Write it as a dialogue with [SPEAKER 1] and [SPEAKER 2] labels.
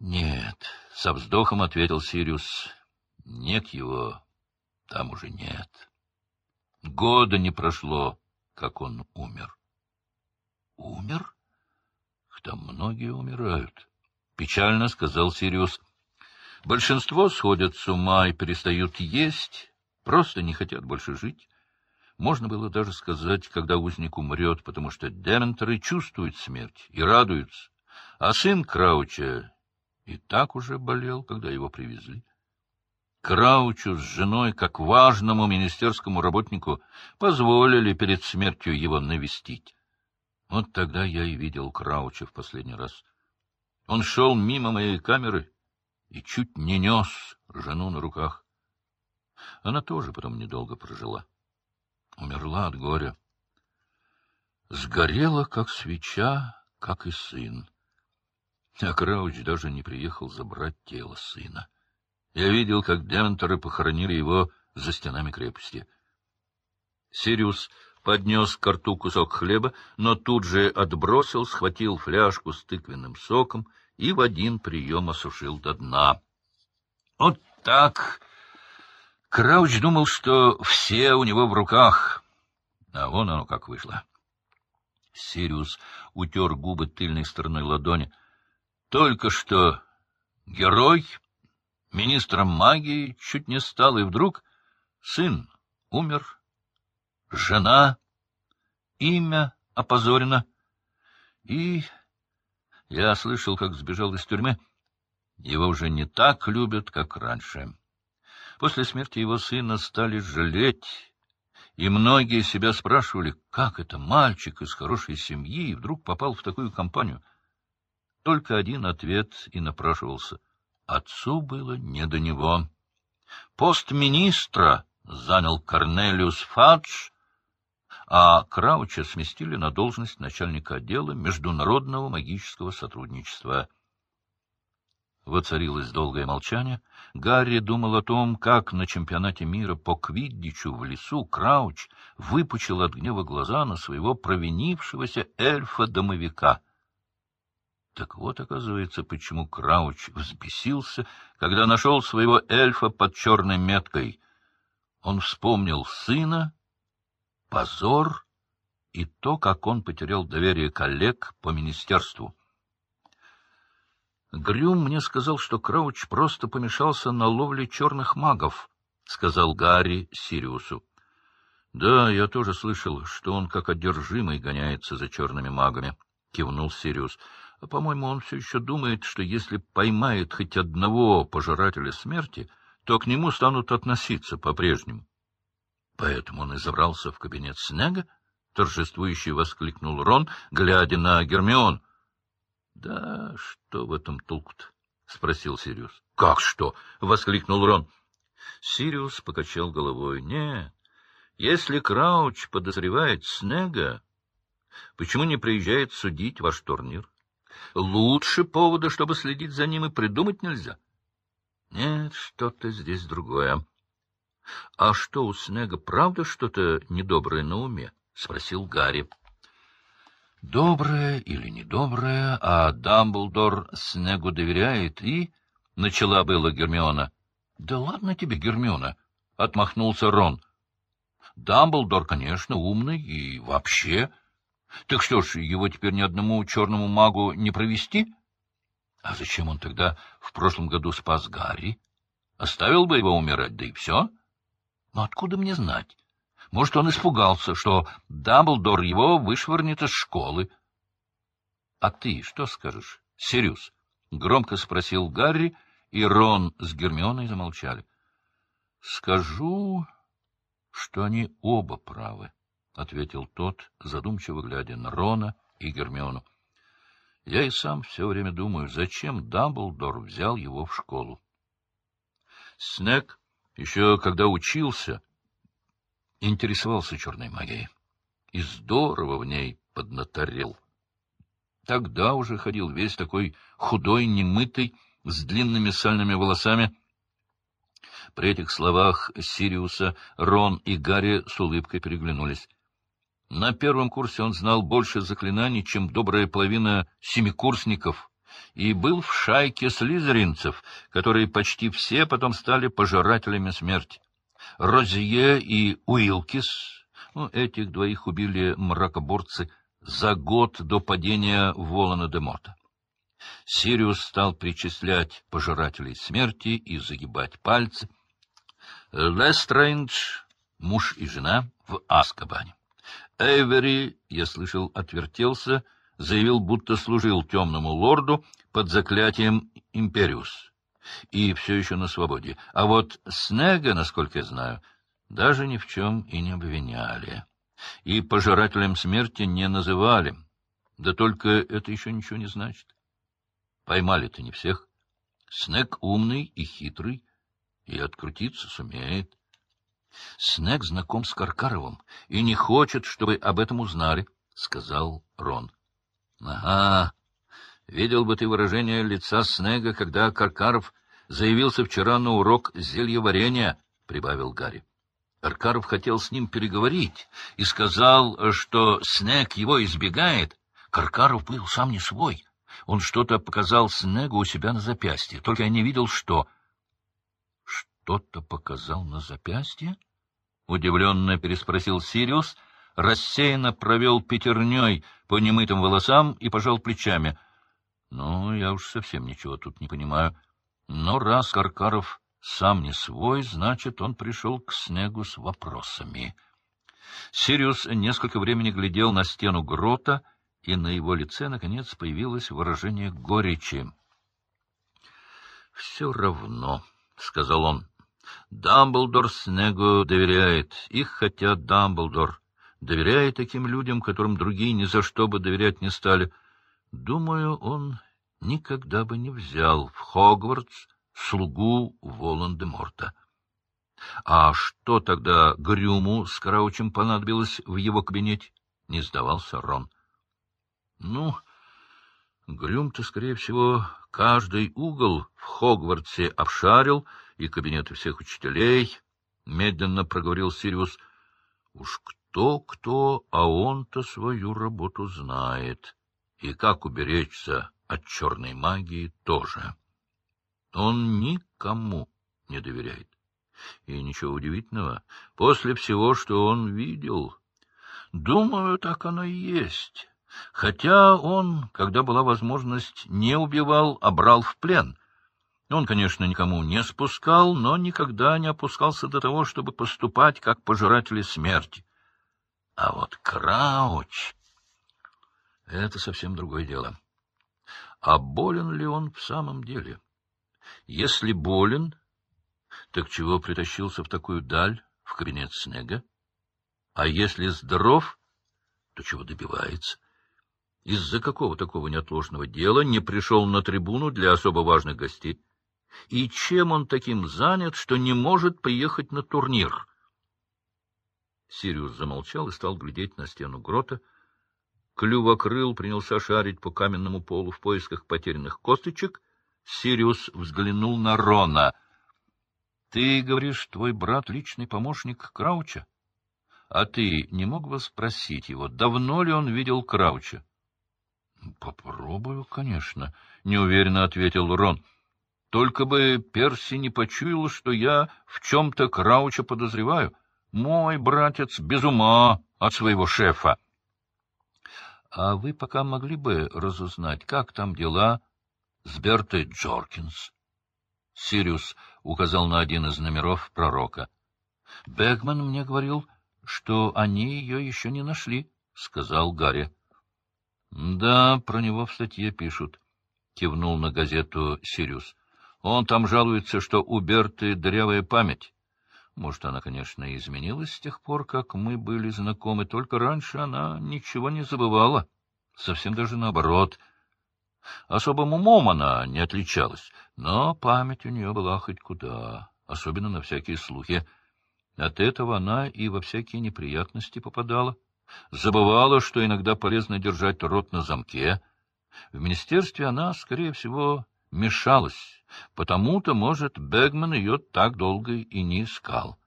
[SPEAKER 1] — Нет, — со вздохом ответил Сириус. — Нет его, там уже нет. Года не прошло, как он умер. — Умер? Там многие умирают. Печально сказал Сириус. Большинство сходят с ума и перестают есть, просто не хотят больше жить. Можно было даже сказать, когда узник умрет, потому что дементоры чувствуют смерть и радуются. А сын Крауча и так уже болел, когда его привезли. Краучу с женой, как важному министерскому работнику, позволили перед смертью его навестить. Вот тогда я и видел Крауча в последний раз. Он шел мимо моей камеры и чуть не нес жену на руках. Она тоже потом недолго прожила. Умерла от горя. Сгорела, как свеча, как и сын. А Крауч даже не приехал забрать тело сына. Я видел, как дементоры похоронили его за стенами крепости. Сириус поднес к рту кусок хлеба, но тут же отбросил, схватил фляжку с тыквенным соком и в один прием осушил до дна. Вот так! Крауч думал, что все у него в руках, а вон оно как вышло. Сириус утер губы тыльной стороной ладони. Только что герой, министром магии, чуть не стал, и вдруг сын умер, жена, имя опозорено. И я слышал, как сбежал из тюрьмы. Его уже не так любят, как раньше. После смерти его сына стали жалеть, и многие себя спрашивали, как это мальчик из хорошей семьи вдруг попал в такую компанию. Только один ответ и напрашивался. Отцу было не до него. Пост министра занял Корнелиус Фадж, а Крауча сместили на должность начальника отдела международного магического сотрудничества. Воцарилось долгое молчание. Гарри думал о том, как на чемпионате мира по квиддичу в лесу Крауч выпучил от гнева глаза на своего провинившегося эльфа-домовика. Так вот, оказывается, почему Крауч взбесился, когда нашел своего эльфа под черной меткой. Он вспомнил сына позор и то, как он потерял доверие коллег по министерству. Грюм мне сказал, что Крауч просто помешался на ловле черных магов, — сказал Гарри Сириусу. — Да, я тоже слышал, что он как одержимый гоняется за черными магами, — кивнул Сириус. — По-моему, он все еще думает, что если поймает хоть одного пожирателя смерти, то к нему станут относиться по-прежнему. Поэтому он и забрался в кабинет Снега, — торжествующе воскликнул Рон, глядя на Гермион. — Да что в этом толку-то? — спросил Сириус. — Как что? — воскликнул Рон. Сириус покачал головой. — Нет, если Крауч подозревает Снега, почему не приезжает судить ваш турнир? Лучше повода, чтобы следить за ним, и придумать нельзя. Нет, что-то здесь другое. — А что, у Снега правда что-то недоброе на уме? — спросил Гарри. — Доброе или недоброе, а Дамблдор Снегу доверяет и... — начала было Гермиона. — Да ладно тебе, Гермиона! — отмахнулся Рон. — Дамблдор, конечно, умный и вообще... Так что ж, его теперь ни одному черному магу не провести? А зачем он тогда в прошлом году спас Гарри? Оставил бы его умирать, да и все. Но откуда мне знать? Может, он испугался, что Дамблдор его вышвырнет из школы. — А ты что скажешь, Сириус? — громко спросил Гарри, и Рон с Гермионой замолчали. — Скажу, что они оба правы, — ответил тот, задумчиво глядя на Рона и Гермиону. — Я и сам все время думаю, зачем Дамблдор взял его в школу. Снег еще когда учился, интересовался черной магией. И здорово в ней поднаторел. Тогда уже ходил весь такой худой, немытый, с длинными сальными волосами. При этих словах Сириуса Рон и Гарри с улыбкой переглянулись. На первом курсе он знал больше заклинаний, чем добрая половина семикурсников, и был в шайке слизеринцев, которые почти все потом стали пожирателями смерти. Розье и Уилкис, ну, этих двоих убили мракоборцы за год до падения Волана де Мота. Сириус стал причислять пожирателей смерти и загибать пальцы. Лестрейндж, муж и жена, в Азкабане. Эйвери, я слышал, отвертелся, заявил, будто служил темному лорду под заклятием Империус и все еще на свободе. А вот Снега, насколько я знаю, даже ни в чем и не обвиняли. И пожирателем смерти не называли. Да только это еще ничего не значит. Поймали-то не всех. Снег умный и хитрый, и открутиться сумеет. Снег знаком с Каркаровым и не хочет, чтобы об этом узнали, — сказал Рон. — Ага, видел бы ты выражение лица Снега, когда Каркаров заявился вчера на урок зельеварения, — прибавил Гарри. Каркаров хотел с ним переговорить и сказал, что Снег его избегает. Каркаров был сам не свой. Он что-то показал Снегу у себя на запястье, только я не видел, что... — Что-то показал на запястье? — удивленно переспросил Сириус, рассеянно провел пятерней по немытым волосам и пожал плечами. — Ну, я уж совсем ничего тут не понимаю. Но раз Каркаров сам не свой, значит, он пришел к Снегу с вопросами. Сириус несколько времени глядел на стену грота, и на его лице, наконец, появилось выражение горечи. — Все равно, — сказал он, — Дамблдор Снегу доверяет. Их хотят Дамблдор. Доверяет таким людям, которым другие ни за что бы доверять не стали. Думаю, он никогда бы не взял в Хогвартс слугу Волан-де-Морта. А что тогда Грюму с Краучем понадобилось в его кабинете? Не сдавался Рон. Ну, Грюм-то, скорее всего, каждый угол в Хогвартсе обшарил, и кабинеты всех учителей, — медленно проговорил Сириус. Уж кто-кто, а он-то свою работу знает. И как уберечься от черной магии тоже. Он никому не доверяет. И ничего удивительного, после всего, что он видел. Думаю, так оно и есть. Хотя он, когда была возможность, не убивал, а брал в плен. Он, конечно, никому не спускал, но никогда не опускался до того, чтобы поступать как пожиратели смерти. А вот Крауч — это совсем другое дело. А болен ли он в самом деле? Если болен, так чего притащился в такую даль, в кабинет Снега? А если здоров, то чего добивается? Из-за какого такого неотложного дела не пришел на трибуну для особо важных гостей? И чем он таким занят, что не может приехать на турнир? Сириус замолчал и стал глядеть на стену грота. Клювокрыл принялся шарить по каменному полу в поисках потерянных косточек. Сириус взглянул на Рона. — Ты говоришь, твой брат — личный помощник Крауча? А ты не мог бы спросить его, давно ли он видел Крауча? — Попробую, конечно, — неуверенно ответил Рон. — Только бы Перси не почуял, что я в чем-то Крауча подозреваю. Мой братец без ума от своего шефа. — А вы пока могли бы разузнать, как там дела с Бертой Джоркинс? Сириус указал на один из номеров пророка. — Бегман мне говорил, что они ее еще не нашли, — сказал Гарри. — Да, про него в статье пишут, — кивнул на газету Сириус. — Он там жалуется, что у Берты дырявая память. Может, она, конечно, и изменилась с тех пор, как мы были знакомы, только раньше она ничего не забывала. Совсем даже наоборот. Особым умом она не отличалась, но память у нее была хоть куда, особенно на всякие слухи. От этого она и во всякие неприятности попадала. Забывала, что иногда полезно держать рот на замке. В министерстве она, скорее всего, мешалась, потому-то, может, Бегман ее так долго и не искал.